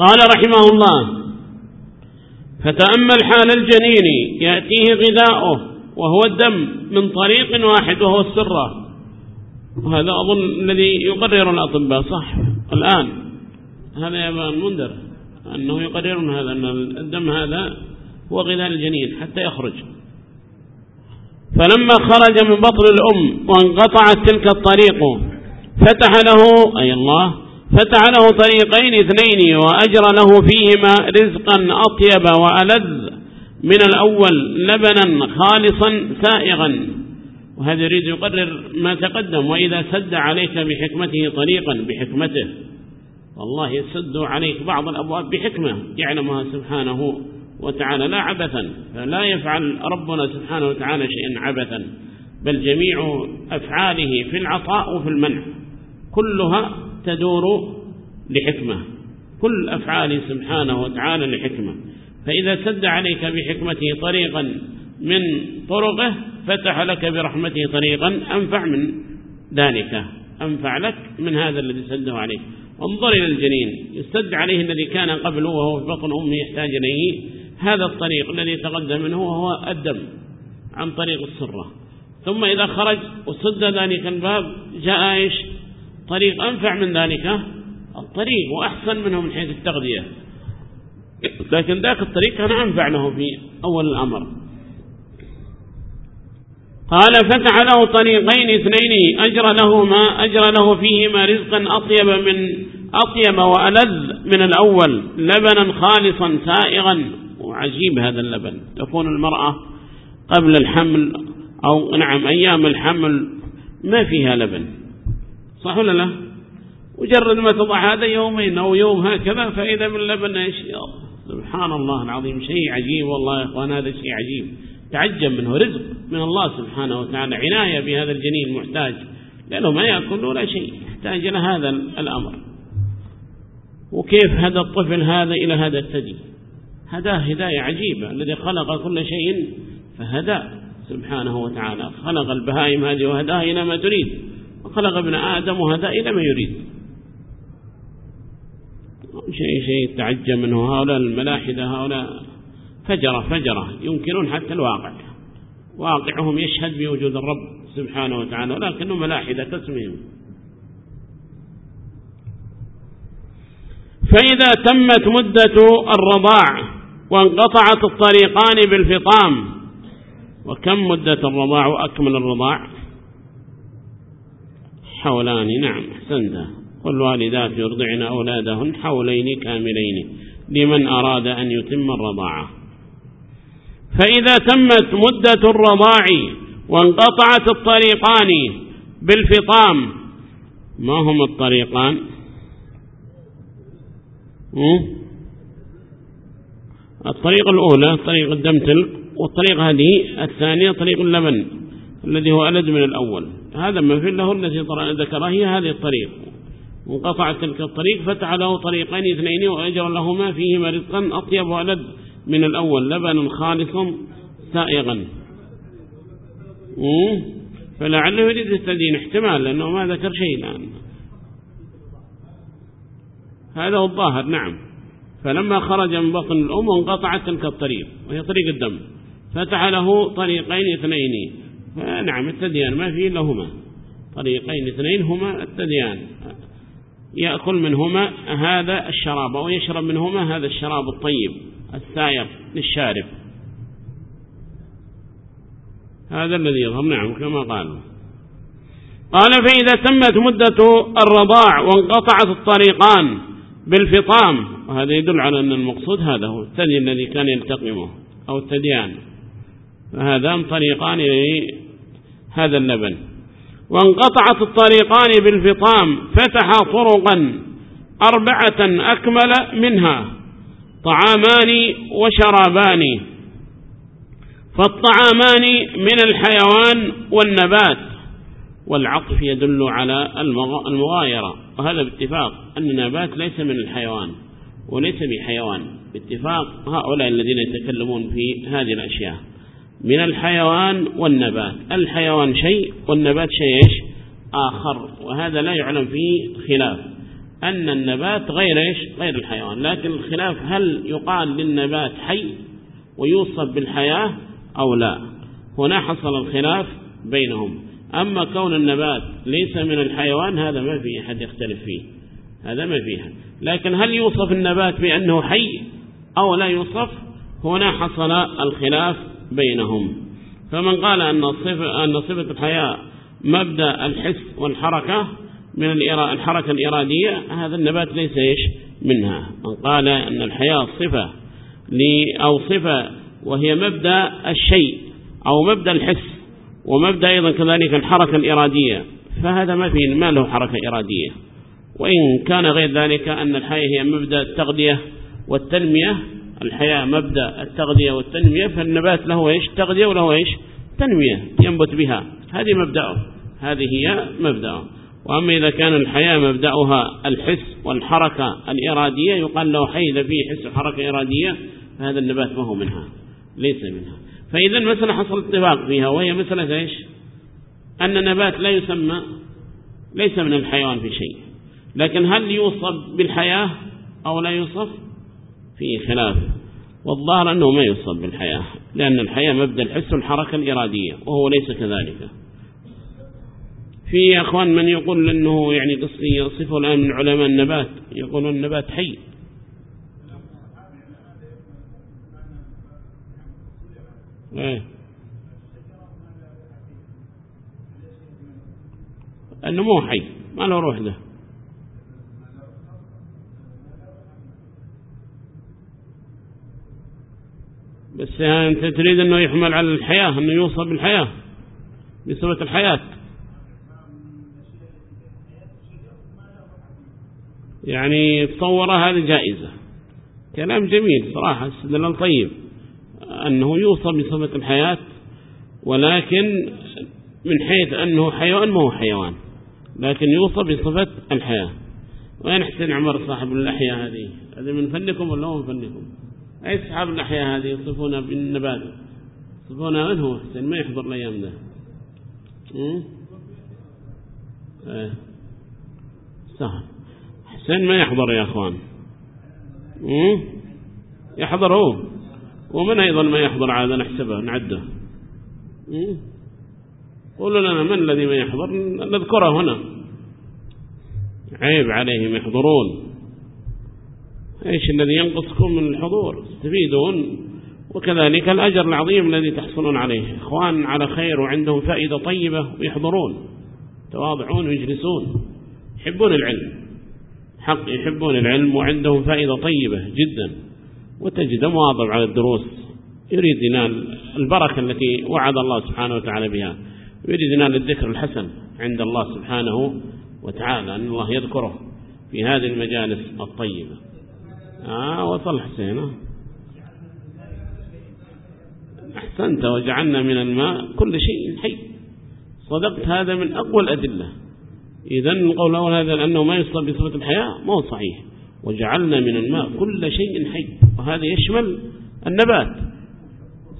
قال رحمه الله فتأمل حال الجنين يأتيه غذاؤه وهو الدم من طريق واحد وهو السرة وهذا أظن الذي يقرر الأطباء صح؟ الآن. هذا يا أبا المنذر أنه يقررون هذا أن الدم هذا هو غذاء الجنين حتى يخرج. فلما خرج من بطن الأم وانقطعت تلك الطريق فتح له أي الله فتح له طريقين اثنين وأجر له فيهما رزقا أطيب وألذ. من الأول لبنا خالصا سائغا. وهذا يريد يقرر ما تقدم. وإذا سد عليك بحكمته طريقا بحكمته. والله يسد عليك بعض الأبواب بحكمة. يعلمها سبحانه وتعالى لا عبثا. فلا يفعل ربنا سبحانه وتعالى شيئا عبثا. بل جميع أفعاله في العطاء وفي المنع. كلها تدور لحكمة. كل أفعال سبحانه وتعالى لحكمة. فإذا سد عليك بحكمته طريقا من طرقه فتح لك برحمته طريقا أنفع من ذلك. أنفع لك من هذا الذي سده عليك. انظر إلى الجنين. يستد عليه الذي كان قبله وهو في بطن أمه يحتاج إليه. هذا الطريق الذي تقدم منه هو الدم عن طريق السرة. ثم إذا خرج وصد ذلك الباب جاء إيش؟ الطريق أنفع من ذلك الطريق وأحسن منه من حيث التغذية. لكن ذاك الطريق كان أنفع له في أول الأمر. قال فسعله طريقين اثنين أجر له ما أجر له فيهما رزقا أطيب من أطيب وألذ من الأول لبنا خالصا سائغا. وعجيب هذا اللبن. تكون المرأة قبل الحمل أو نعم أيام الحمل ما فيها لبن. صح ولا لا؟ مجرد ما تضع هذا يومين أو يوم هكذا فإذا من لبن إيش؟ سبحان الله العظيم. شيء عجيب والله يا إخوان هذا شيء عجيب. تعجب منه رزق من الله سبحانه وتعالى عناية بهذا الجنين المحتاج. لأنه ما يأكل ولا شيء يحتاج إلى هذا الأمر. وكيف هذا الطفل هذا إلى هذا الثدي؟ هداه هداية عجيبة الذي خلق كل شيء فهداه. سبحانه وتعالى خلق البهائم هذه وهداه إلى ما تريد. وخلق ابن آدم وهذا إلى ما يريد. شيء شيء تعجب منه. هؤلاء الملاحدة هؤلاء فجرة فجرة. ينكرون حتى الواقع. واقعهم يشهد بوجود الرب سبحانه وتعالى ولكنه ملاحدة تسميهم. فإذا تمت مدة الرضاع وانقطعت الطريقان بالفطام وكم مدة الرضاع وأكمل الرضاع؟ حولان نعم احسنت. والوالدات يرضعن أولادهن حولين كاملين لمن أراد أن يتم الرضاعة. فإذا تمت مدة الرضاع وانقطعت الطريقان بالفطام ما هم الطريقان؟ الطريق الأولى طريق الدمتل والطريقة هذه الثانية طريق اللبن الذي هو ألد من الأول. هذا من في ذكرها هي هذه الطريق. وقطع تلك الطريق فتح له طريقين اثنين وأجر لهما فيهما رزقا أطيب ولد من الأول لبن خالص سائغا. فلعله يريد التدين احتمال لأنه ما ذكر شيء الآن. هذا هو الظاهر نعم. فلما خرج من بطن الأم انقطعت تلك الطريق وهي طريق الدم. فتح له طريقين اثنين. آه، نعم التديان ما فيه لهما. طريقين اثنين هما التديان. يأكل منهما هذا الشراب أو يشرب منهما هذا الشراب الطيب السائر للشارب. هذا الذي يظهر نعم كما قالوا. قال فإذا تمت مدة الرضاع وانقطعت الطريقان بالفطام وهذا يدل على أن المقصود هذا هو الثدي الذي كان يلتقمه أو التديان. فهذان طريقان يعني لهذا اللبن وانقطعت الطريقان بالفطام فتح طرقا أربعة أكمل منها طعامان وشرابان. فالطعامان من الحيوان والنبات والعطف يدل على المغايرة. وهذا باتفاق أن النبات ليس من الحيوان وليس بحيوان. باتفاق هؤلاء الذين يتكلمون في هذه الأشياء. من الحيوان والنبات. الحيوان شيء والنبات شيء إيش؟ آخر. وهذا لا يعلم فيه خلاف. أن النبات غير إيش؟ غير الحيوان. لكن الخلاف هل يقال للنبات حي ويوصف بالحياة أو لا؟ هنا حصل الخلاف بينهم. أما كون النبات ليس من الحيوان هذا ما فيه أحد يختلف فيه. هذا ما فيها لكن هل يوصف النبات بأنه حي أو لا يوصف؟ هنا حصل الخلاف بينهم. فمن قال أن صفة, أن صفة الحياة مبدأ الحس والحركة من الحركة الإرادية هذا النبات ليس إيش؟ منها. من قال أن الحياة صفة أو صفة وهي مبدأ الشيء أو مبدأ الحس ومبدأ أيضا كذلك الحركة الإرادية. فهذا ما فيه ما له حركة إرادية. وإن كان غير ذلك أن الحياة هي مبدأ التغذية والتنمية الحياة مبدأ التغذية والتنمية فالنبات له إيش؟ تغذية وله إيش؟ تنمية ينبت بها. هذه مبدأه. هذه هي مبدأه. وأما إذا كان الحياة مبدأها الحس والحركة الإرادية يقال له حي إذا فيه حس وحركة إرادية فهذا النبات ما هو منها ليس منها. فإذا المسألة حصل اتفاق فيها وهي مسألة إيش؟ أن النبات لا يسمى ليس من الحيوان في شيء. لكن هل يوصف بالحياة أو لا يوصف؟ في خلاف. والظاهر أنه ما يصاب بالحياة لأن الحياة مبدأ الحس والحركة الإرادية وهو ليس كذلك. في يا أخوان من يقول أنه يعني قصدي يصفه الآن من علماء النبات يقولون النبات حي. إيه. أنه النمو حي ما له روح له. بس يعني أنت تريد أنه يحمل على الحياة أنه يوصل بالحياة بصفة الحياة. يعني تصور هذه جائزة. كلام جميل صراحة استدلال طيب. أنه يوصى بصفة الحياة ولكن من حيث أنه حيوان ما هو حيوان لكن يوصى بصفة الحياة. وين حسين عمر صاحب الأحياء هذه؟ هذا من فنكم ولا من فنكم؟ أي أصحاب الأحياء هذه يصفون بالنبات. يصفونها من هو حسين؟ ما يحضر الأيام ده. إيه؟, إيه. سهل حسين ما يحضر يا أخوان. إيه؟ يحضر هو. ومن أيضا ما يحضر عادة نحسبه نعده. إيه؟ قولوا لنا من الذي ما يحضر؟ نذكره هنا. عيب عليهم يحضرون. إيش الذي ينقصكم من الحضور؟ تفيدون وكذلك الأجر العظيم الذي تحصلون عليه. إخوان على خير وعندهم فائدة طيبة ويحضرون. تواضعون ويجلسون. يحبون العلم. حق يحبون العلم وعندهم فائدة طيبة جدا. وتجد مواضع على الدروس. يريد ينال البركة التي وعد الله سبحانه وتعالى بها. ويريد ينال الذكر الحسن عند الله سبحانه وتعالى. أن الله يذكره في هذه المجالس الطيبة. آه وصل حسين أحسنت وجعلنا من الماء كل شيء حي. صدقت هذا من أقوى الأدلة. إذن قول أول هذا لأنه ما يصدق بصفة الحياة ما هو صحيح. وجعلنا من الماء كل شيء حي. وهذا يشمل النبات.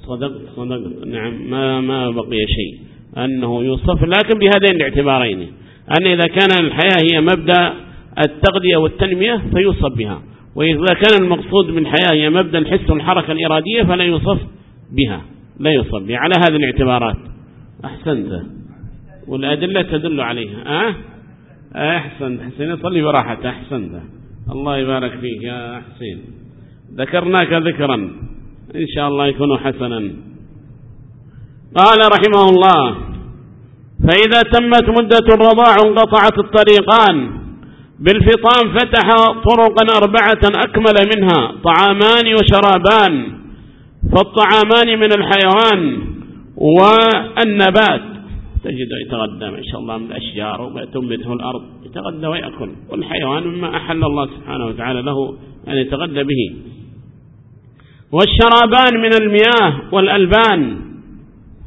صدقت صدقت نعم ما, ما بقي شيء. أنه يوصف لكن بهذين الاعتبارين. أن إذا كان الحياة هي مبدأ التغذية والتنمية فيوصف بها. وإذا كان المقصود من حياة هي مبدأ الحس والحركة الإرادية فلا يوصف بها لا يصف بها. على هذه الاعتبارات. أحسنت. والأدلة تدل عليها. أحسن أحسنت. حسين صلي براحة أحسنت. الله يبارك فيك يا حسين. ذكرناك ذكرا. إن شاء الله يكون حسنا. قال رحمه الله فإذا تمت مدة الرضاع انقطعت الطريقان بالفطام فتح طرقا أربعة أكمل منها طعامان وشرابان فالطعامان من الحيوان والنبات. تجد يتغذى ما شاء الله من الأشجار وما تنبته الأرض يتغذى ويأكل. والحيوان مما أحل الله سبحانه وتعالى له أن يتغذى به. والشرابان من المياه والألبان.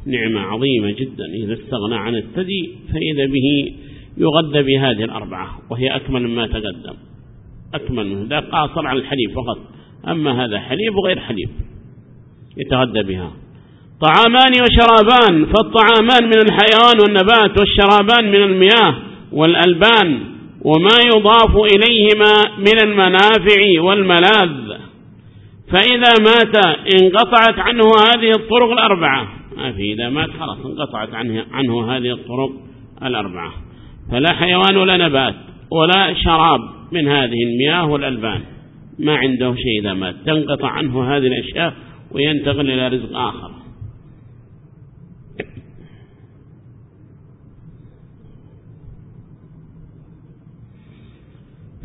نعمة عظيمة جدا إذا استغنى عن الثدي فإذا به يغذى بهذه الأربعة وهي أكمل ما تقدم. أكمل ذا قاصر عن الحليب فقط. أما هذا حليب وغير حليب يتغذى بها. طعامان وشرابان فالطعامان من الحيوان والنبات والشرابان من المياه والألبان وما يضاف إليهما من المنافع والملاذ. فإذا مات انقطعت عنه هذه الطرق الأربعة. ما في إذا مات خلاص انقطعت عنه, عنه هذه الطرق الأربعة. فلا حيوان ولا نبات ولا شراب من هذه المياه والألبان ما عنده شيء إذا مات. تنقطع عنه هذه الأشياء وينتقل إلى رزق آخر.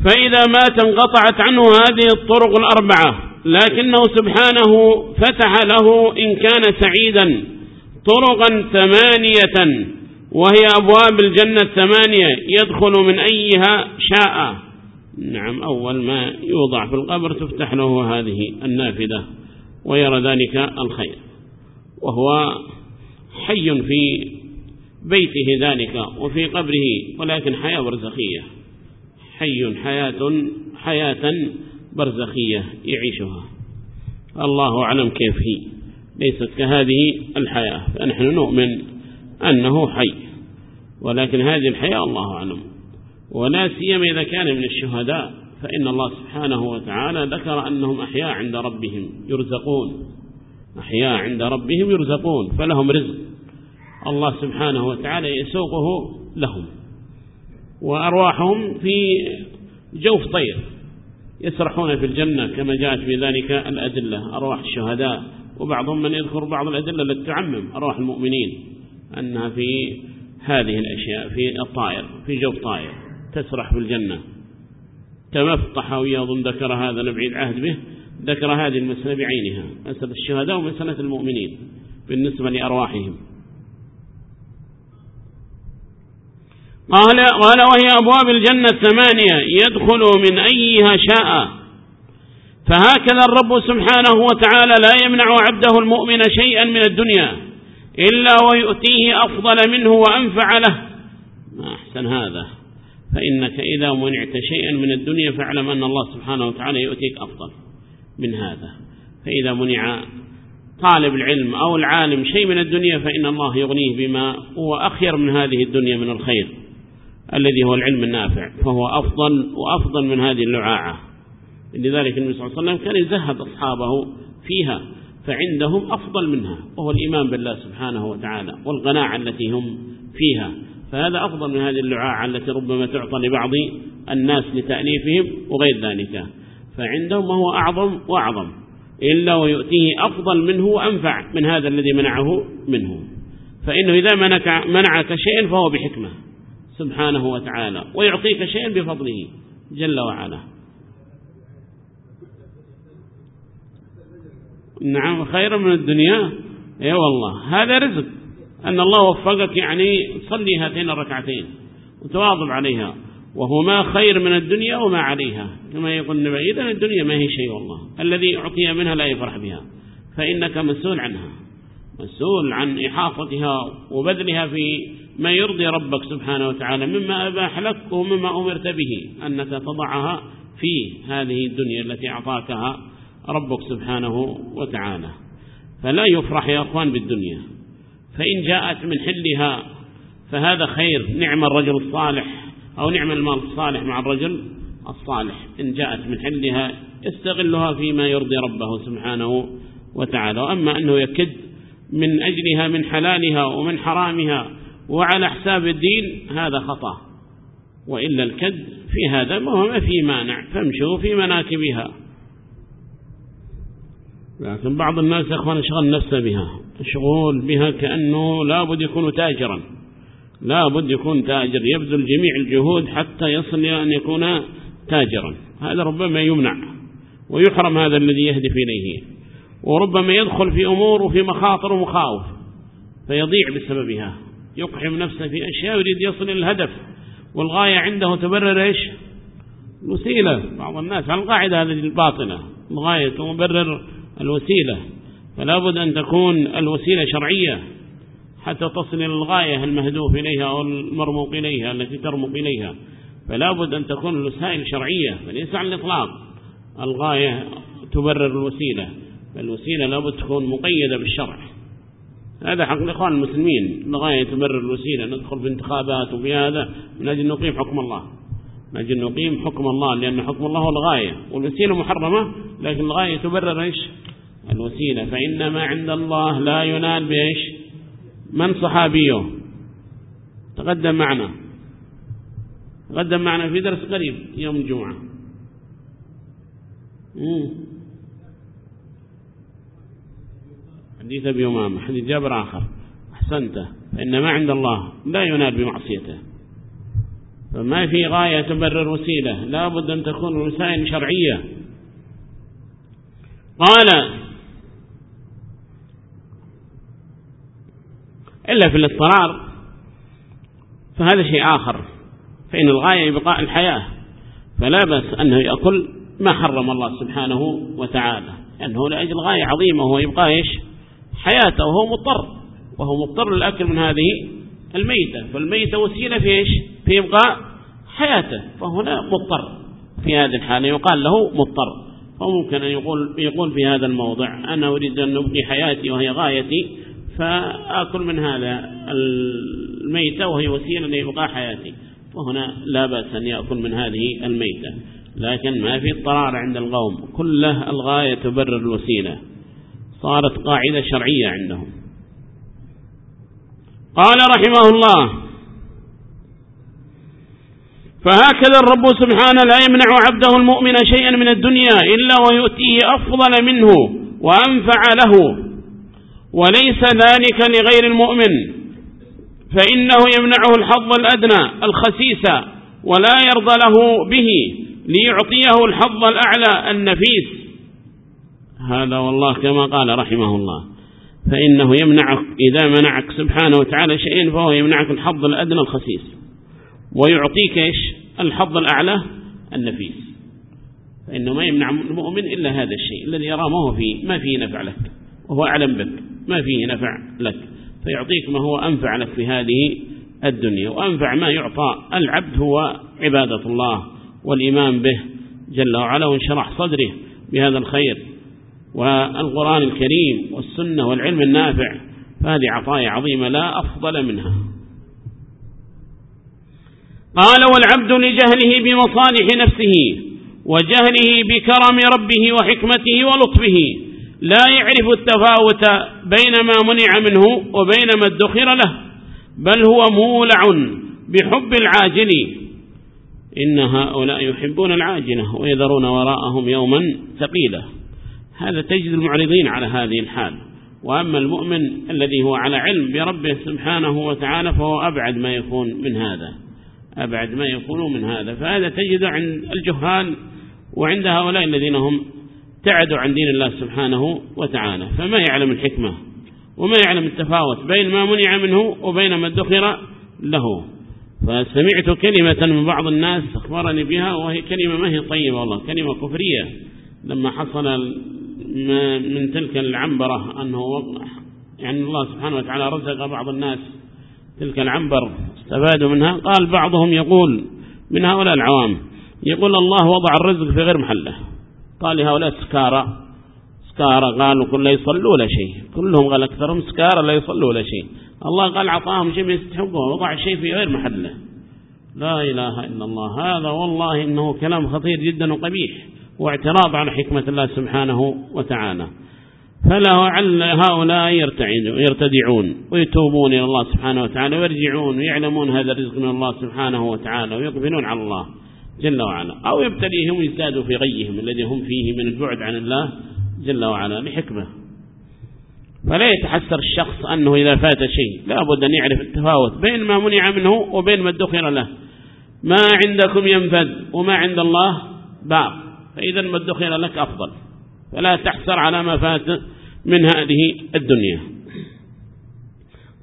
فإذا مات انقطعت عنه هذه الطرق الأربعة. لكنه سبحانه فتح له إن كان سعيدا طرقا ثمانية وهي أبواب الجنة الثمانية يدخل من أيها شاء. نعم أول ما يوضع في القبر تفتح له هذه النافذة ويرى ذلك الخير. وهو حي في بيته ذلك وفي قبره ولكن حياة برزخية. حي حياة حياة برزخية يعيشها. الله أعلم كيف هي. ليست كهذه الحياة. فنحن نؤمن أنه حي. ولكن هذه الحياة الله أعلم. ولا سيما إذا كان من الشهداء فإن الله سبحانه وتعالى ذكر أنهم أحياء عند ربهم يرزقون. أحياء عند ربهم يرزقون فلهم رزق. الله سبحانه وتعالى يسوقه لهم. وأرواحهم في جوف طير. يسرحون في الجنة كما جاءت بذلك الأدلة أرواح الشهداء. وبعضهم من يذكر بعض الأدلة للتعمم أرواح المؤمنين. أنها في هذه الأشياء في الطائر في جو الطائر تسرح في الجنة. تمفطح ويظن ذكر هذا نبعي العهد به ذكر هذه المسألة بعينها مسألة الشهداء ومسألة المؤمنين بالنسبة لأرواحهم. قال قال وهي أبواب الجنة الثمانية يدخل من أيها شاء. فهكذا الرب سبحانه وتعالى لا يمنع عبده المؤمن شيئا من الدنيا. إلا ويؤتيه أفضل منه وأنفع له. ما أحسن هذا. فإنك إذا منعت شيئا من الدنيا فاعلم أن الله سبحانه وتعالى يؤتيك أفضل من هذا. فإذا منع طالب العلم أو العالم شيء من الدنيا فإن الله يغنيه بما هو أخير من هذه الدنيا من الخير الذي هو العلم النافع فهو أفضل وأفضل من هذه اللعاعة. لذلك النبي صلى الله عليه وسلم كان يزهد أصحابه فيها. فعندهم أفضل منها وهو الإيمان بالله سبحانه وتعالى والقناعة التي هم فيها. فهذا أفضل من هذه اللعاعة التي ربما تعطى لبعض الناس لتأليفهم وغير ذلك. فعندهم وهو أعظم وأعظم إلا ويؤتيه أفضل منه وأنفع من هذا الذي منعه منه. فإنه إذا منعك, منعك شيئا فهو بحكمة سبحانه وتعالى ويعطيك شيئا بفضله جل وعلا. نعم خير من الدنيا. اي والله هذا رزق. أن الله وفقك يعني صلي هاتين الركعتين وتواظب عليها. وهما خير من الدنيا وما عليها. كما يقول النبي إذا الدنيا ما هي شيء والله. الذي أعطي منها لا يفرح بها. فإنك مسؤول عنها. مسؤول عن إحاطتها وبذلها في ما يرضي ربك سبحانه وتعالى مما أباح لك ومما أمرت به أنك تضعها في هذه الدنيا التي أعطاكها ربك سبحانه وتعالى. فلا يفرح يا أخوان بالدنيا. فإن جاءت من حلها فهذا خير نعم الرجل الصالح أو نعم المال الصالح مع الرجل الصالح. إن جاءت من حلها استغلها فيما يرضي ربه سبحانه وتعالى. وأما أنه يكد من أجلها من حلالها ومن حرامها وعلى حساب الدين هذا خطأ. وإلا الكد في هذا وهو ما في مانع. فامشوا في مناكبها. لكن بعض الناس يا أخوان شغل نفسه بها. شغول بها كأنه لابد يكون تاجرا. لابد يكون تاجر. يبذل جميع الجهود حتى يصل إلى أن يكون تاجرا. هذا ربما يمنع ويحرم هذا الذي يهدف إليه. وربما يدخل في أمور وفي مخاطر ومخاوف فيضيع بسببها. يقحم نفسه في أشياء يريد يصل إلى الهدف والغاية عنده تبرر إيش؟ مسيلة بعض الناس على القاعدة هذه الباطلة. الغاية تبرر الوسيلة فلا بد أن تكون الوسيلة شرعية حتى تصل الغاية المهدوف إليها أو المرموق إليها التي ترمق إليها. فلا بد أن تكون الوسائل شرعية فليس على الإطلاق. الغاية تبرر الوسيلة فالوسيلة لا بد تكون مقيدة بالشرع. هذا حق الإخوان المسلمين الغاية تبرر الوسيلة ندخل في انتخابات وفي هذا من أجل نقيم حكم الله. نجل نقيم حكم الله لأن حكم الله هو الغاية والوسيلة محرمة لكن الغاية تبرر إيش؟ الوسيلة. فإن ما عند الله لا ينال بإيش؟ من صحابيه. تقدم معنا. تقدم معنا في درس قريب يوم الجمعة. حديث أبي أمامة حديث جابر آخر. أحسنته. فإنما عند الله لا ينال بمعصيته. فما في غاية تبرر وسيلة. لا بد أن تكون وسائل شرعية. قال إلا في الاضطرار فهذا شيء آخر. فإن الغاية بقاء الحياة فلا بس أنه يأكل ما حرم الله سبحانه وتعالى. أنه لأجل غاية عظيمة هو يبقى إيش؟ حياته وهو مضطر. وهو مضطر للأكل من هذه الميتة. فالميتة وسيلة في إيش؟ في إبقاء حياته فهنا مضطر. في هذه الحالة يقال له مضطر. وممكن أن يقول, يقول في هذا الموضع أنا أريد أن أبقي حياتي وهي غايتي فأكل من هذا الميتة وهي وسيلة لإبقاء حياتي. وهنا لا بأس أن يأكل من هذه الميتة. لكن ما في اضطرار عند القوم. كله الغاية تبرر الوسيلة. صارت قاعدة شرعية عندهم. قال رحمه الله فهكذا الرب سبحانه لا يمنع عبده المؤمن شيئا من الدنيا إلا ويؤتيه أفضل منه وأنفع له. وليس ذلك لغير المؤمن. فإنه يمنعه الحظ الأدنى الخسيس ولا يرضى له به ليعطيه الحظ الأعلى النفيس. هذا والله كما قال رحمه الله. فإنه يمنعك إذا منعك سبحانه وتعالى شيئا فهو يمنعك الحظ الأدنى الخسيس. ويعطيك إيش؟ الحظ الأعلى النفيس. فإنه ما يمنع المؤمن إلا هذا الشيء الذي يرى ما هو فيه ما فيه نفع لك وهو أعلم بك ما فيه نفع لك. فيعطيك ما هو أنفع لك في هذه الدنيا وأنفع ما يعطى العبد هو عبادة الله والإيمان به جل وعلا وانشرح صدره بهذا الخير. والقرآن الكريم والسنة والعلم النافع فهذه عطايا عظيمة لا أفضل منها. قال والعبد لجهله بمصالح نفسه وجهله بكرم ربه وحكمته ولطفه لا يعرف التفاوت بين ما منع منه وبين ما ادخر له بل هو مولع بحب العاجل. إن هؤلاء يحبون العاجلة ويذرون وراءهم يوما ثقيلا هذا تجد المعرضين على هذه الحال. وأما المؤمن الذي هو على علم بربه سبحانه وتعالى فهو أبعد ما يكون من هذا. أبعد ما يقولوا من هذا. فهذا تجد عند الجهال وعند هؤلاء الذين هم تعدوا عن دين الله سبحانه وتعالى. فما يعلم الحكمة وما يعلم التفاوت بين ما منع منه وبين ما ادخر له. فسمعت كلمة من بعض الناس أخبرني بها وهي كلمة ما هي طيبة والله كلمة كفرية. لما حصل من تلك العنبرة أنه يعني الله سبحانه وتعالى رزق بعض الناس تلك العنبر استفادوا منها. قال بعضهم يقول من هؤلاء العوام يقول الله وضع الرزق في غير محله. قال لهؤلاء سكارى سكارى قالوا كل لا يصلوا ولا شيء. كلهم قال أكثرهم سكارى لا يصلوا ولا شيء. الله قال عطاهم شيء يستحقه وضع الشيء في غير محله. لا إله إلا الله. هذا والله إنه كلام خطير جدا وقبيح واعتراض على حكمة الله سبحانه وتعالى. فلا وعل هؤلاء يرتدعون. ويتوبون إلى الله سبحانه وتعالى ويرجعون ويعلمون هذا الرزق من الله سبحانه وتعالى ويقبلون على الله جل وعلا. أو يبتليهم ويزدادوا في غيهم الذي هم فيه من البعد عن الله جل وعلا لحكمة فلا يتحسر الشخص أنه إذا فات شيء. لا بد أن يعرف التفاوت بين ما منع منه وبين ما ادخر له. ما عندكم ينفذ وما عند الله باق. فإذا ما ادخر لك أفضل. فلا تحسر على ما فات من هذه الدنيا.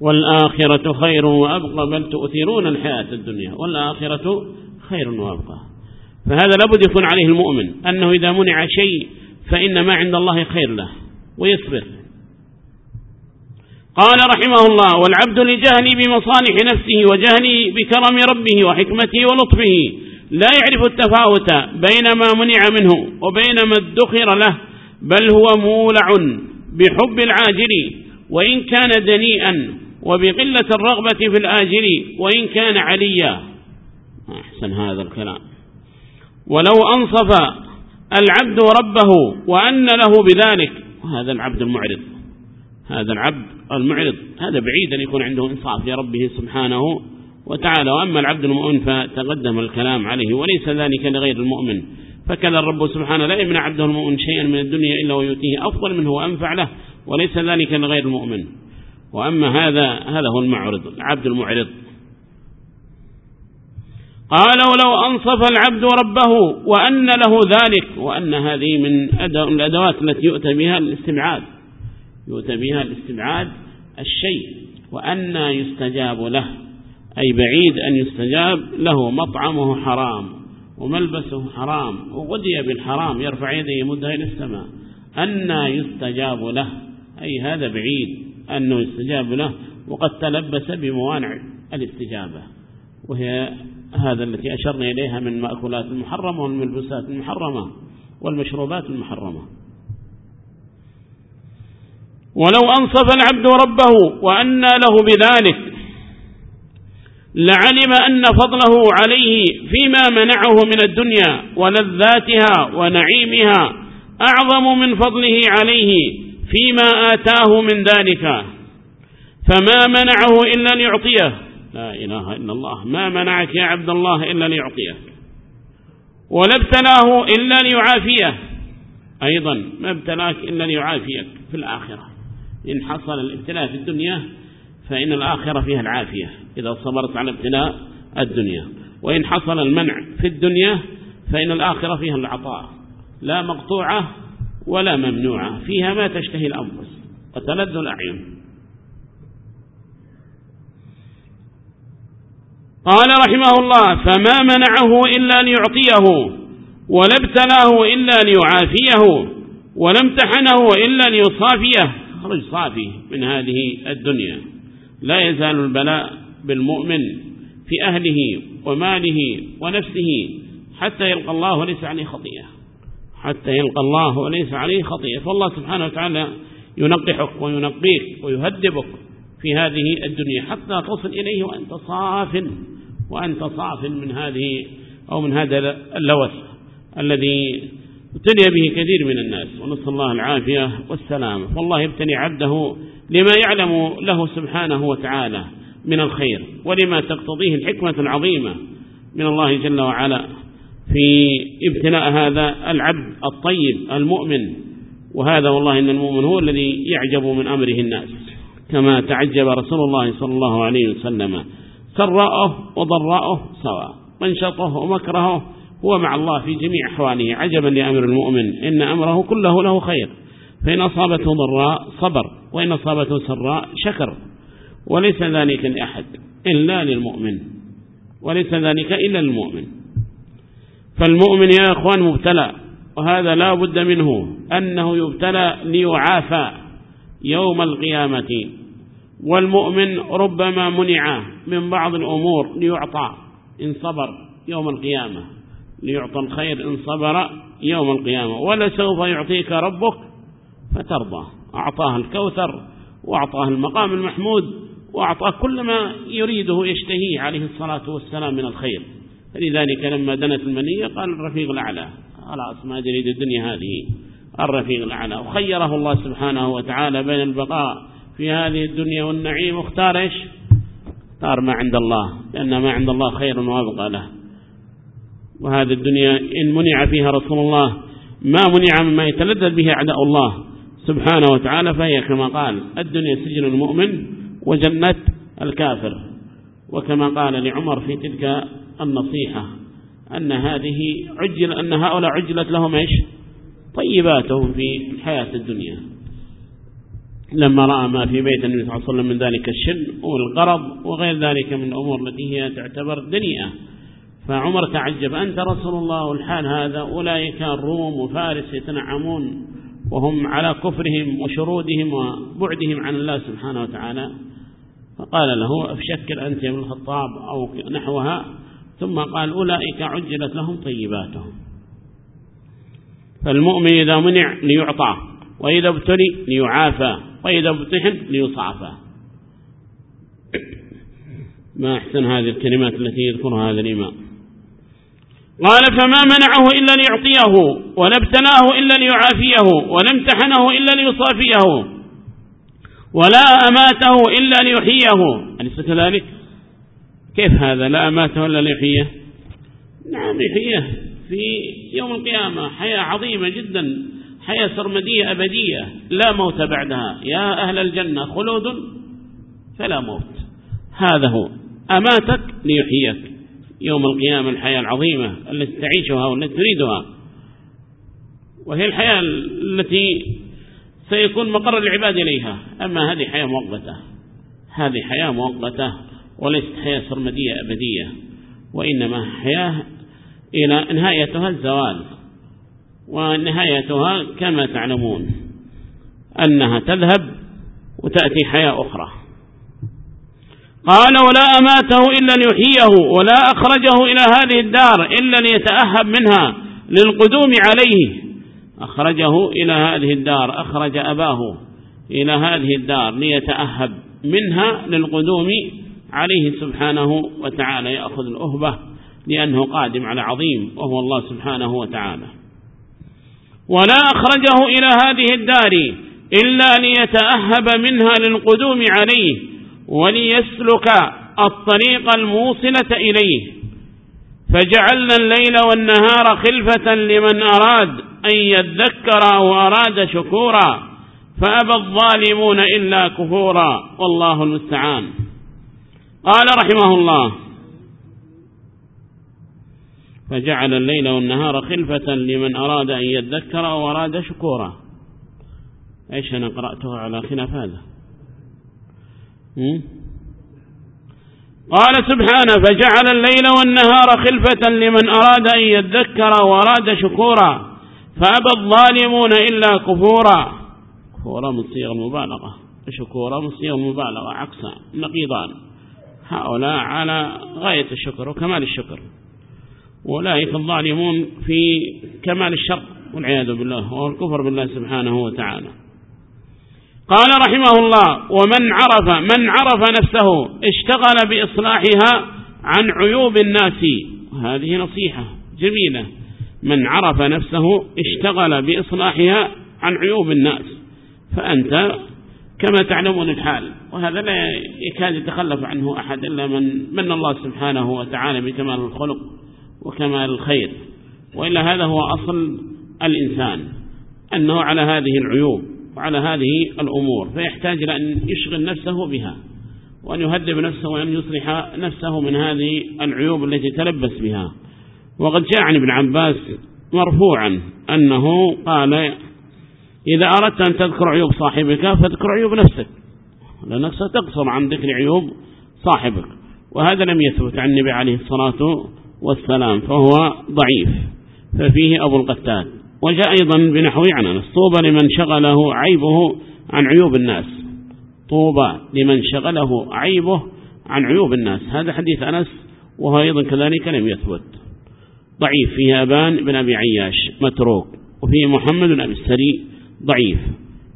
والآخرة خير وأبقى بل تؤثرون الحياة الدنيا. والآخرة خير وأبقى. فهذا لابد يكون عليه المؤمن أنه إذا منع شيء فإن ما عند الله خير له ويصبر. قال رحمه الله والعبد لجهني بمصالح نفسه وجهني بكرم ربه وحكمته ولطفه لا يعرف التفاوت بين ما منع منه وبين ما ادخر له. بل هو مولع بحب العاجل وإن كان دنيئا وبقلة الرغبة في الآجل وإن كان عليا. أحسن هذا الكلام. ولو أنصف العبد ربه وأن له بذلك. هذا العبد المعرض. هذا العبد المعرض. هذا بعيد أن يكون عنده إنصاف لربه سبحانه وتعالى. وأما العبد المؤمن فتقدم الكلام عليه وليس ذلك لغير المؤمن. فكذا الرب سبحانه لا يمنع عبده المؤمن شيئا من الدنيا إلا ويؤتيه أفضل منه وأنفع له وليس ذلك لغير المؤمن. وأما هذا هذا هو المعرض العبد المعرض. قال ولو أنصف العبد ربه وأن له ذلك وأن هذه من الأدوات التي يؤتى بها الاستبعاد. يؤتى بها الاستبعاد الشيء وأن يستجاب له أي بعيد أن يستجاب له مطعمه حرام. وملبسهم حرام وغذي بالحرام يرفع يده يمدها إلى السماء. أن يستجاب له. أي هذا بعيد. أنه يستجاب له. وقد تلبس بموانع الاستجابة. وهي هذا التي أشرنا إليها من مأكلات المحرمة والملبسات المحرمة والمشروبات المحرمة. ولو أنصف العبد ربه وأنى له بذلك لعلم أن فضله عليه فيما منعه من الدنيا ولذاتها ونعيمها أعظم من فضله عليه فيما آتاه من ذلك. فما منعه إلا ليعطيه لا إله إلا الله. ما منعك يا عبد الله إلا ليعطيه ولا ابتلاه إلا ليعافيه أيضا ما ابتلاك إلا ليعافيك في الآخرة. إن حصل الابتلاء في الدنيا فإن الآخرة فيها العافية. إذا صبرت على ابتلاء الدنيا. وإن حصل المنع في الدنيا فإن الآخرة فيها العطاء. لا مقطوعة ولا ممنوعة. فيها ما تشتهي الأنفس وتلذ الأعين. قال رحمه الله فما منعه إلا أن يعطيه ولا ابتلاه إلا أن يعافيه ولا امتحنه إلا أن يصافيه. خرج صافي من هذه الدنيا. لا يزال البلاء بالمؤمن في أهله وماله ونفسه حتى يلقى الله وليس عليه خطيئة. حتى يلقى الله وليس عليه خطيئة. فالله سبحانه وتعالى ينقحك وينقيك ويهدبك في هذه الدنيا حتى تصل إليه وأنت صاف وأنت صاف من هذه أو من هذا اللوث الذي ابتلي به كثير من الناس. ونسأل الله العافية والسلام. والله ابتلي عبده لما يعلم له سبحانه وتعالى. من الخير ولما تقتضيه الحكمة العظيمة من الله جل وعلا. في ابتلاء هذا العبد الطيب المؤمن وهذا والله إن المؤمن هو الذي يعجب من أمره الناس كما تعجب رسول الله صلى الله عليه وسلم. سراءه وضراءه سواء منشطه ومكرهه هو مع الله في جميع أحواله. عجبا لأمر المؤمن إن أمره كله له خير. فإن أصابته ضراء صبر وإن أصابته سراء شكر. وليس ذلك لأحد إلا للمؤمن. وليس ذلك إلا المؤمن. فالمؤمن يا أخوان مبتلى وهذا لا بد منه أنه يبتلى ليعافى يوم القيامة. والمؤمن ربما منع من بعض الأمور ليعطى إن صبر يوم القيامة. ليعطى الخير إن صبر يوم القيامة. ولسوف يعطيك ربك فترضى. أعطاه الكوثر وأعطاه المقام المحمود. وأعطى كل ما يريده يشتهي عليه الصلاة والسلام من الخير. لذلك لما دنت المنية قال الرفيق الأعلى. خلاص ما جريد الدنيا هذه. الرفيق الأعلى. وخيره الله سبحانه وتعالى بين البقاء في هذه الدنيا والنعيم. واختار إيش؟ اختار ما عند الله لأن ما عند الله خير وابقى له. وهذه الدنيا إن منع فيها رسول الله ما منع مما يتلذذ به أعداء الله سبحانه وتعالى فهي كما قال الدنيا سجن المؤمن وجنة الكافر. وكما قال لعمر في تلك النصيحة أن هذه عجل أن هؤلاء عجلت لهم إيش؟ طيباتهم في الحياة الدنيا. لما رأى ما في بيت النبي صلى الله عليه وسلم من ذلك الشن والقرض وغير ذلك من الأمور التي هي تعتبر دنيئة. فعمر تعجب أنت رسول الله الحال هذا أولئك الروم وفارس يتنعمون وهم على كفرهم وشرودهم وبعدهم عن الله سبحانه وتعالى. فقال له أفشكر أنت ابن الخطاب أو نحوها؟ ثم قال أولئك عجلت لهم طيباتهم. فالمؤمن إذا منع ليعطى وإذا ابتلي ليعافى وإذا ابتحن ليصعفى ما أحسن هذه الكلمات التي يذكرها هذا الإمام. قال فما منعه إلا ليعطيه ولا ابتلاه إلا ليعافيه ولا امتحنه إلا ليصافيه. ولا أماته إلا ليحييه. يعني أليس كذلك كيف هذا؟ لا أماته إلا ليحييه. نعم يحييه في يوم القيامة حياة عظيمة جدا حياة سرمدية أبدية لا موت بعدها. يا أهل الجنة خلود فلا موت. هذا هو. أماتك ليحييك. يوم القيامة الحياة العظيمة التي تعيشها والتي تريدها. وهي الحياة التي سيكون مقر العباد إليها. أما هذه حياة مؤقتة. هذه حياة مؤقتة وليست حياة سرمدية أبدية. وإنما حياة إلى نهايتها الزوال. ونهايتها كما تعلمون أنها تذهب وتأتي حياة أخرى. قال ولا أماته إلا ليحييه ولا أخرجه إلى هذه الدار إلا ليتأهب منها للقدوم عليه. أخرجه إلى هذه الدار أخرج أباه إلى هذه الدار ليتأهب منها للقدوم عليه سبحانه وتعالى يأخذ الأهبة لأنه قادم على عظيم وهو الله سبحانه وتعالى. ولا أخرجه إلى هذه الدار إلا ليتأهب منها للقدوم عليه وليسلك الطريق الموصلة إليه. فجعلنا الليل والنهار خلفة لمن أراد أن يذكر وأراد شكورا فأبى الظالمون إلا كفورا والله المستعان. قال رحمه الله فجعل الليل والنهار خلفة لمن أراد أن يذكر وأراد شكورا. إيش أنا قرأته على خلاف هذا؟ قال سبحانه فجعل الليل والنهار خلفة لمن أراد أن يذكر وأراد شكورا. فأبى الظالمون إلا كفورا. كفورا من صيغ المبالغة شكورا من صيغ المبالغة عكسا نقيضان. هؤلاء على غاية الشكر وكمال الشكر. أولئك الظالمون في كمال الشر والعياذ بالله والكفر بالله سبحانه وتعالى. قال رحمه الله ومن عرف من عرف نفسه اشتغل بإصلاحها عن عيوب الناس. هذه نصيحة جميلة. من عرف نفسه اشتغل بإصلاحها عن عيوب الناس. فأنت كما تعلمون الحال وهذا لا يكاد يتخلف عنه أحد إلا من من الله سبحانه وتعالى بكمال الخلق وكمال الخير. وإلا هذا هو أصل الإنسان أنه على هذه العيوب وعلى هذه الأمور فيحتاج لأن يشغل نفسه بها وأن يهذب نفسه وأن يصلح نفسه من هذه العيوب التي تلبس بها. وقد جاء عن ابن عباس مرفوعا أنه قال إذا أردت أن تذكر عيوب صاحبك فاذكر عيوب نفسك لأنك ستقصر عن ذكر عيوب صاحبك. وهذا لم يثبت عن النبي عليه الصلاة والسلام فهو ضعيف ففيه أبو القتال. وجاء أيضا بنحو يعنى طوبى لمن شغله عيبه عن عيوب الناس. طوبى لمن شغله عيبه عن عيوب الناس. هذا حديث أنس وهو أيضا كذلك لم يثبت. ضعيف. فيه أبان بن أبي عياش متروك وفيه محمد بن أبي السري ضعيف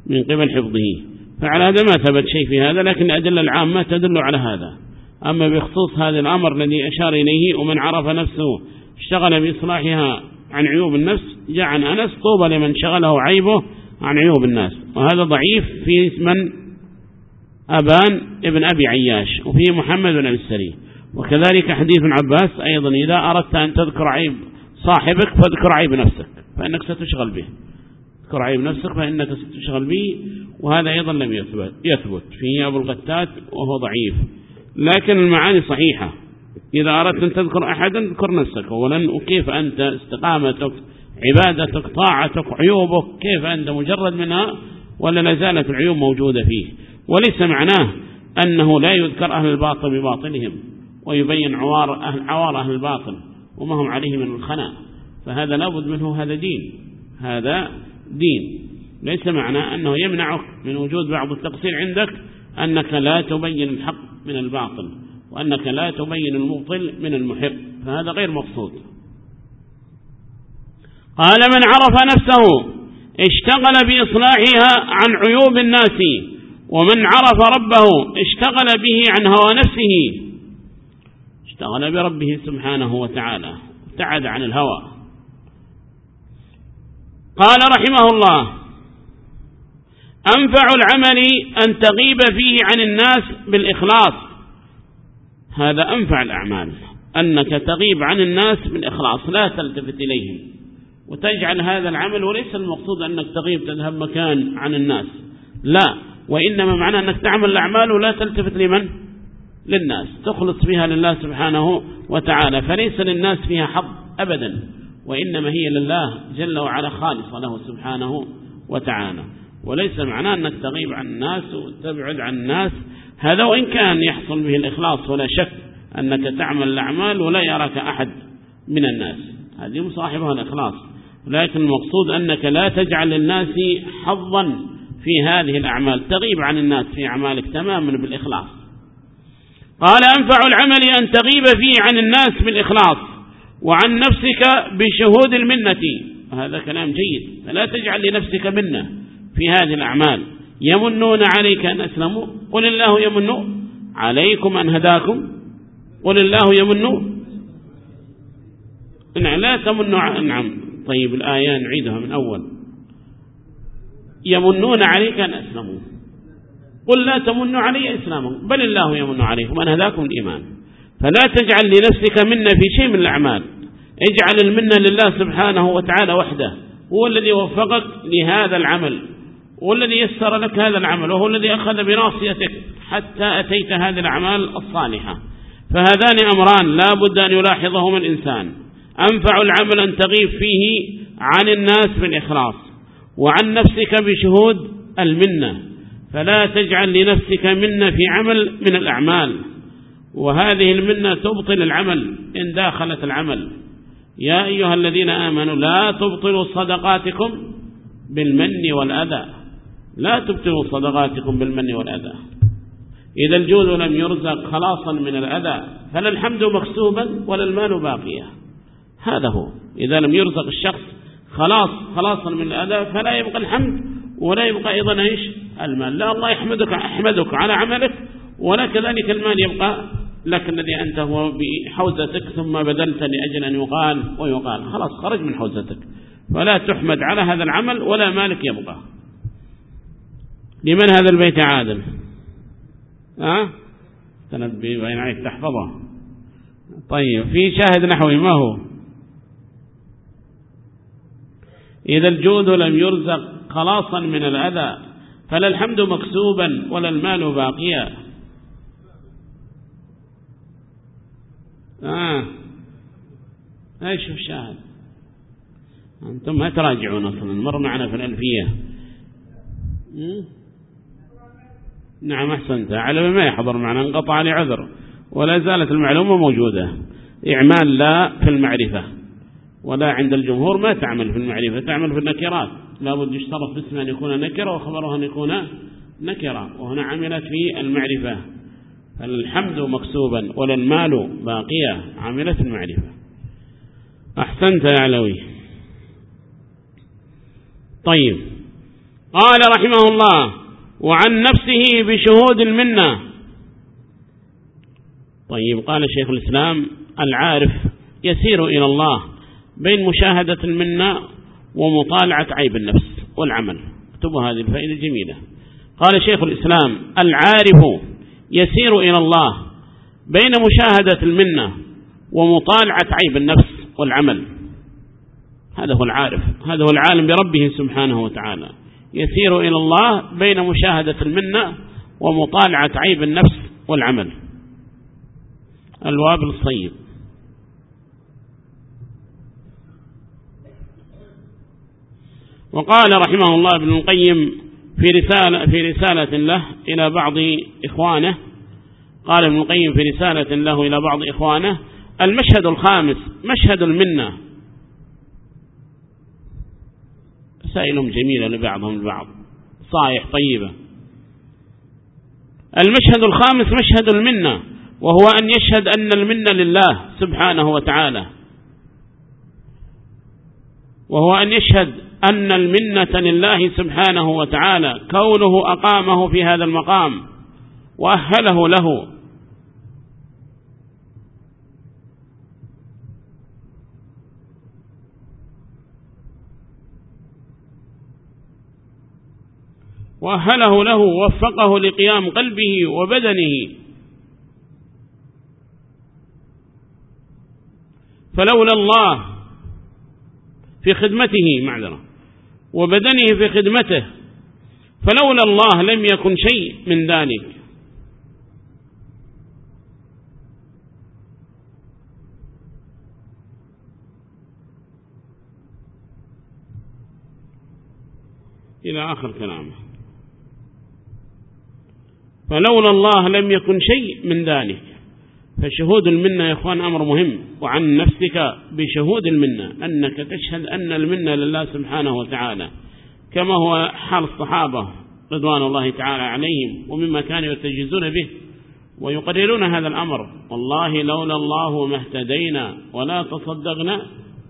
من قبل حفظه. فعلى هذا ما ثبت شيء في هذا لكن الأدلة العامة تدل على هذا. أما بخصوص هذا الأمر الذي أشار إليه ومن عرف نفسه اشتغل بإصلاحها عن عيوب النفس جاء عن أنس طوبى لمن شغله عيبه عن عيوب الناس. وهذا ضعيف في من؟ أبان ابن أبي عياش وفيه محمد بن أبي السري. وكذلك حديث عباس أيضا إذا أردت أن تذكر عيب صاحبك فاذكر عيب نفسك فإنك ستشغل به. اذكر عيب نفسك فإنك ستشغل به وهذا أيضا لم يثبت يثبت فيه أبو الغتات وهو ضعيف. لكن المعاني صحيحة. إذا أردت أن تذكر أحدا اذكر نفسك. ولن وكيف أنت استقامتك عبادتك طاعتك عيوبك كيف أنت مجرد منها ولا نزالت العيوب موجودة فيه. وليس معناه أنه لا يذكر أهل الباطل بباطلهم. ويبين عوار أهل, عوار أهل الباطل وما هم عليه من الخناء. فهذا لابد منه هذا دين. هذا دين. ليس معنى أنه يمنعك من وجود بعض التقصير عندك أنك لا تبين الحق من الباطل وأنك لا تبين المبطل من المحق. فهذا غير مقصود. قال من عرف نفسه اشتغل بإصلاحها عن عيوب الناس ومن عرف ربه اشتغل به عن هوى نفسه اشتغل بربه سبحانه وتعالى. ابتعد عن الهوى. قال رحمه الله أنفع العمل أن تغيب فيه عن الناس بالإخلاص. هذا أنفع الأعمال أنك تغيب عن الناس بالإخلاص لا تلتفت إليهم. وتجعل هذا العمل وليس المقصود أنك تغيب تذهب مكان عن الناس. لا وإنما معنى أنك تعمل الأعمال ولا تلتفت لمن؟ للناس تخلص بها لله سبحانه وتعالى فليس للناس فيها حظ أبدا وإنما هي لله جل وعلا خالص له سبحانه وتعالى. وليس معناه أنك تغيب عن الناس وتبعد عن الناس. هذا وإن كان يحصل به الإخلاص ولا شك أنك تعمل الأعمال ولا يراك أحد من الناس. هذه مصاحبها الإخلاص. لكن المقصود أنك لا تجعل للناس حظا في هذه الأعمال. تغيب عن الناس في أعمالك تماما بالإخلاص. قال أنفع العمل أن تغيب فيه عن الناس بالإخلاص وعن نفسك بشهود المنة. هذا كلام جيد. فلا تجعل لنفسك منة في هذه الأعمال. يمنون عليك أن أسلموا. قل الله يمن عليكم أن هداكم. قل الله يمن. نعم لا تمنوا نعم. طيب الآية نعيدها من أول. يمنون عليك أن أسلموا. قل لا تمن علي إسلاما بل الله يمن عليكم أن هداكم الإيمان. فلا تجعل لنفسك منة في شيء من الأعمال. اجعل المنة لله سبحانه وتعالى وحده. هو الذي وفقك لهذا العمل. والذي يسر لك هذا العمل وهو الذي أخذ بناصيتك حتى أتيت هذه الأعمال الصالحة. فهذان أمران لا بد أن يلاحظهما الإنسان. أنفع العمل أن تغيب فيه عن الناس بالإخلاص وعن نفسك بشهود المنة. فلا تجعل لنفسك منة في عمل من الأعمال. وهذه المنة تبطل العمل إن داخلت العمل. يا أيها الذين آمنوا لا تبطلوا صدقاتكم بالمن والأذى. لا تبطلوا صدقاتكم بالمن والأذى. إذا الجود لم يرزق خلاصا من الأذى فلا الحمد مكسوبا ولا المال باقية. هذا هو. إذا لم يرزق الشخص خلاص خلاصا من الأذى فلا يبقى الحمد ولا يبقى أيضا إيش؟ المال. لا الله يحمدك أحمدك على عملك ولا كذلك المال يبقى لك الذي أنت هو بحوزتك ثم بذلت لأجل أن يقال ويقال. خلاص خرج من حوزتك. فلا تحمد على هذا العمل ولا مالك يبقى. لمن هذا البيت عادل؟ ها؟ تنبي بين عليك تحفظه. طيب في شاهد نحوي ما هو؟ إذا الجود لم يرزق خلاصا من الأذى فلا الحمد مكسوبا ولا المال باقيا. آه. إيش الشاهد؟ أنتم ما تراجعون أصلا مر معنا في الألفية. إيه؟ نعم أحسنت. على ما يحضر معنا انقطع لعذر. ولا زالت المعلومة موجودة. إعمال لا في المعرفة. ولا عند الجمهور ما تعمل في المعرفة تعمل في النكرات. لابد يشترط باسم أن يكون نكرة وخبرها أن يكون نكرة وهنا عملت في المعرفة. الحمد مكسوبا ولا المال باقية. عملت المعرفة. أحسنت يا علوي. طيب. قال رحمه الله وعن نفسه بشهود المنة. طيب قال شيخ الإسلام العارف يسير إلى الله. بين مشاهدة المنة ومطالعة عيب النفس والعمل. اكتبوا هذه الفائدة جميلة. قال شيخ الإسلام العارف يسير إلى الله بين مشاهدة المنة ومطالعة عيب النفس والعمل. هذا هو العارف. هذا هو العالم بربه سبحانه وتعالى. يسير إلى الله بين مشاهدة المنة ومطالعة عيب النفس والعمل. الوابل الصيب. وقال رحمه الله ابن القيم في رسالة, في رسالة له إلى بعض إخوانه. قال ابن القيم في رسالة له إلى بعض إخوانه المشهد الخامس مشهد المنة. سائلهم جميلة لبعضهم البعض صائح طيبة. المشهد الخامس مشهد المنة وهو أن يشهد أن المنة لله سبحانه وتعالى. وهو أن يشهد أن المنة لله سبحانه وتعالى كونه أقامه في هذا المقام وأهله له. وأهله له وفقه لقيام قلبه وبدنه. فلولا الله في خدمته معذرة. وبدنه في خدمته. فلولا الله لم يكن شيء من ذلك. إلى آخر كلامه. فلولا الله لم يكن شيء من ذلك. فشهود المنة يا إخوان أمر مهم. وعن نفسك بشهود المنة أنك تشهد أن المنة لله سبحانه وتعالى. كما هو حال الصحابة رضوان الله تعالى عليهم ومما كانوا يتجزون به ويقررون هذا الأمر. والله لولا الله ما اهتدينا ولا تصدقنا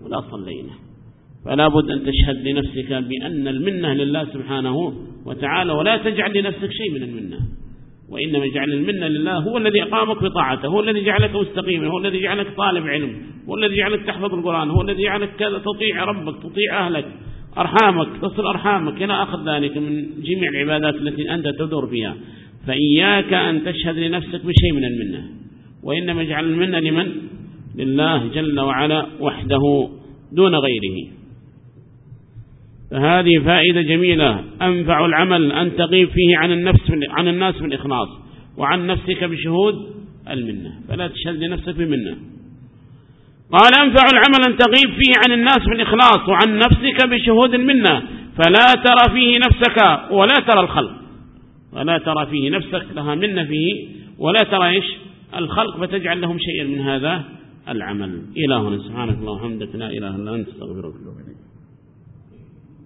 ولا صلينا. فلا بد أن تشهد لنفسك بأن المنة لله سبحانه وتعالى ولا تجعل لنفسك شيء من المنة. وإنما جعل المنة لله هو الذي أقامك بطاعته هو الذي جعلك مستقيما هو الذي جعلك طالب علم هو الذي جعلك تحفظ القرآن هو الذي جعلك كذا تطيع ربك تطيع أهلك أرحامك تصل أرحامك. إلى أخذ ذلك من جميع العبادات التي أنت تدور فيها. فإياك أن تشهد لنفسك بشيء من المنة. وإنما جعل المنة لمن؟ لله جل وعلا وحده دون غيره. فهذه فائدة جميلة. أنفع العمل أن تغيب فيه عن النفس عن الناس بالإخلاص وعن نفسك بشهود المنة. فلا تشهد لنفسك بمنة. قال أنفع العمل أن تغيب فيه عن الناس بالإخلاص وعن نفسك بشهود المنة. فلا ترى فيه نفسك ولا ترى الخلق. ولا ترى فيه نفسك لها منة فيه ولا ترى إيش؟ الخلق. فتجعل لهم شيئا من هذا العمل. إلهنا سبحانك الله وحمدك لا إله إلا أنت أستغفرك.